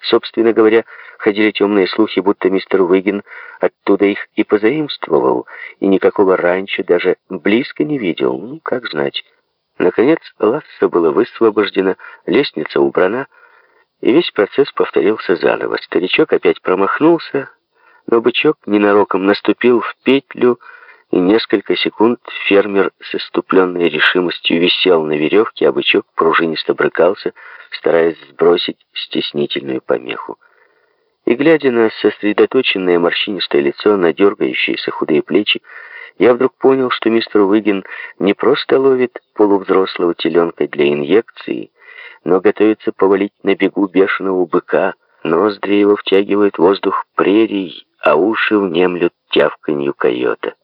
Собственно говоря, ходили темные слухи, будто мистер Уигин оттуда их и позаимствовал, и никакого раньше даже близко не видел. Ну, как знать. Наконец, Ласса было высвобождено, лестница убрана, и весь процесс повторился заново. Старичок опять промахнулся, но бычок ненароком наступил в петлю, и несколько секунд фермер с иступленной решимостью висел на веревке, а бычок пружинисто брыкался, стараясь сбросить стеснительную помеху. И глядя на сосредоточенное морщинистое лицо, на дергающиеся худые плечи, я вдруг понял, что мистер Уигин не просто ловит полувзрослого теленка для инъекции, но готовится повалить на бегу бешеного быка, ноздри его втягивают воздух прерий, а уши внемлют тявканью койота.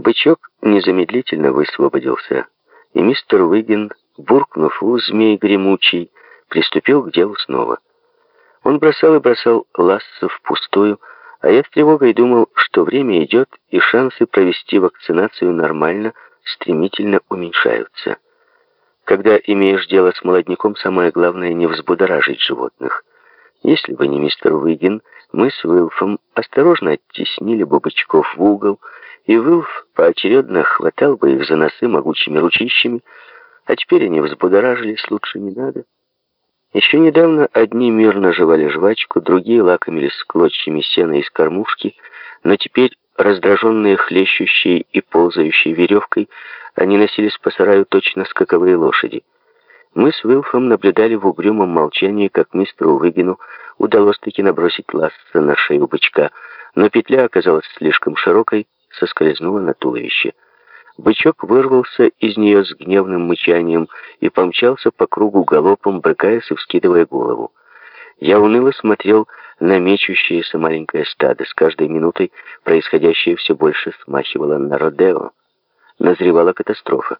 Бычок незамедлительно высвободился, и мистер Уигин, буркнув у змей гремучий, приступил к делу снова. Он бросал и бросал ласса впустую, а я с тревогой думал, что время идет, и шансы провести вакцинацию нормально стремительно уменьшаются. Когда имеешь дело с молодняком, самое главное не взбудоражить животных. Если бы не мистер Уигин, мы с Уилфом осторожно оттеснили бы бычков в угол, и Уилф поочередно хватал бы их за носы могучими ручищами, а теперь они взбудоражились, лучше не надо. Еще недавно одни мирно жевали жвачку, другие лакомились клочьями сена из кормушки, но теперь, раздраженные хлещущей и ползающей веревкой, они носились по сараю точно скаковые лошади. Мы с Уилфом наблюдали в угрюмом молчании, как мистеру Выгину удалось-таки набросить ласса на шею бычка, но петля оказалась слишком широкой, соскользнула на туловище. Бычок вырвался из нее с гневным мычанием и помчался по кругу галопом, брыкаясь и вскидывая голову. Я уныло смотрел на мечущееся маленькое стадо. С каждой минутой происходящее все больше смахивало на Родео. Назревала катастрофа.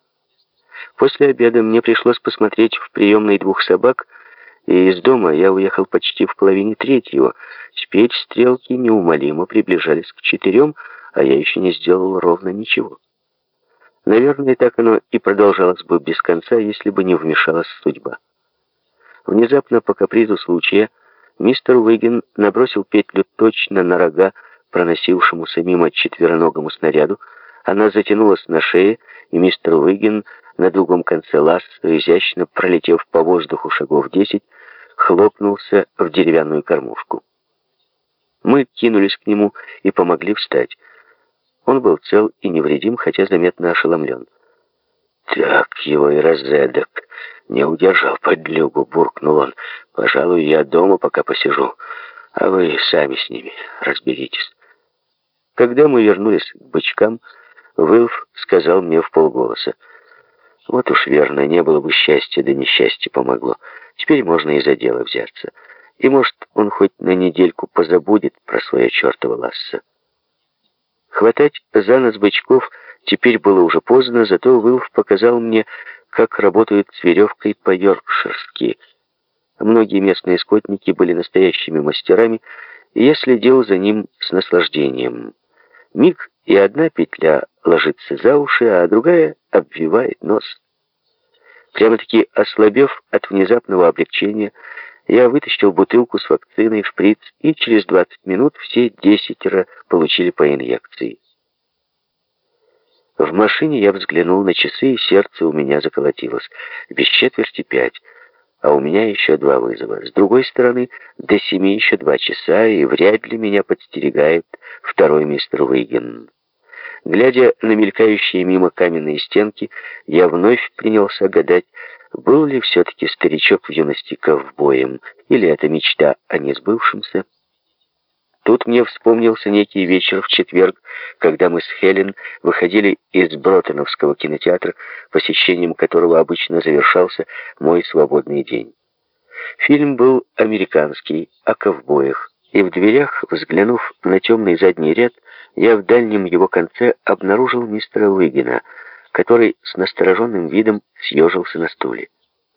После обеда мне пришлось посмотреть в приемной двух собак, и из дома я уехал почти в половине третьего. Теперь стрелки неумолимо приближались к четырем, а я еще не сделал ровно ничего. Наверное, так оно и продолжалось бы без конца, если бы не вмешалась судьба. Внезапно, по капризу случая, мистер Уигин набросил петлю точно на рога, проносившемуся мимо четвероногому снаряду. Она затянулась на шее, и мистер Уигин на другом конце ласса, изящно пролетев по воздуху шагов десять, хлопнулся в деревянную кормушку. Мы кинулись к нему и помогли встать. Он был цел и невредим, хотя заметно ошеломлен. «Так его и разэдак. Не удержал подлюгу», — буркнул он. «Пожалуй, я дома пока посижу, а вы сами с ними разберитесь». Когда мы вернулись к бычкам, Вылф сказал мне в полголоса. «Вот уж верно, не было бы счастья, да несчастье помогло. Теперь можно и за дело взяться. И, может, он хоть на недельку позабудет про свое чертово ласса». Хватать за нос бычков теперь было уже поздно, зато Уилф показал мне, как работают с веревкой по-йоркширски. Многие местные скотники были настоящими мастерами, и я следил за ним с наслаждением. Миг, и одна петля ложится за уши, а другая обвивает нос. Прямо-таки ослабев от внезапного облегчения, я вытащил бутылку с вакциной, шприц, и через 20 минут все десятеро получили по инъекции. В машине я взглянул на часы, и сердце у меня заколотилось. Без четверти пять, а у меня еще два вызова. С другой стороны, до семи еще два часа, и вряд ли меня подстерегает второй мистер Уиген. Глядя на мелькающие мимо каменные стенки, я вновь принялся гадать, был ли все-таки старичок в юности ковбоем, или это мечта о несбывшемся? Тут мне вспомнился некий вечер в четверг, когда мы с Хелен выходили из Бротоновского кинотеатра, посещением которого обычно завершался мой свободный день. Фильм был американский, о ковбоях, и в дверях, взглянув на темный задний ряд, я в дальнем его конце обнаружил мистера Уигена — который с настороженным видом съежился на стуле.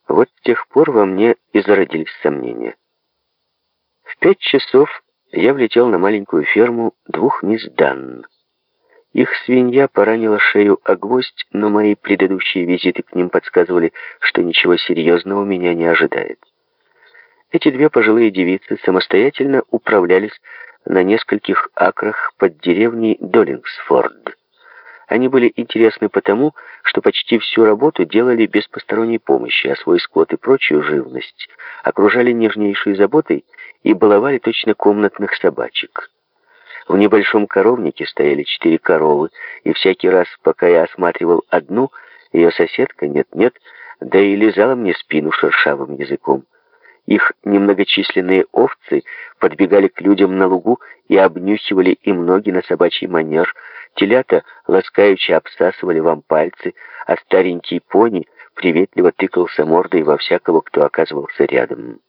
Вот с тех пор во мне и зародились сомнения. В пять часов я влетел на маленькую ферму двух мисс Данн. Их свинья поранила шею о гвоздь, но мои предыдущие визиты к ним подсказывали, что ничего серьезного меня не ожидает. Эти две пожилые девицы самостоятельно управлялись на нескольких акрах под деревней Доллингсфорд. Они были интересны потому, что почти всю работу делали без посторонней помощи, а свой скот и прочую живность окружали нежнейшей заботой и баловали точно комнатных собачек. В небольшом коровнике стояли четыре коровы, и всякий раз, пока я осматривал одну, ее соседка нет-нет, да и лизала мне спину шершавым языком. Их немногочисленные овцы подбегали к людям на лугу и обнюхивали им ноги на собачий манер, телята ласкаючи обсасывали вам пальцы, а старенький пони приветливо тыкался мордой во всякого, кто оказывался рядом.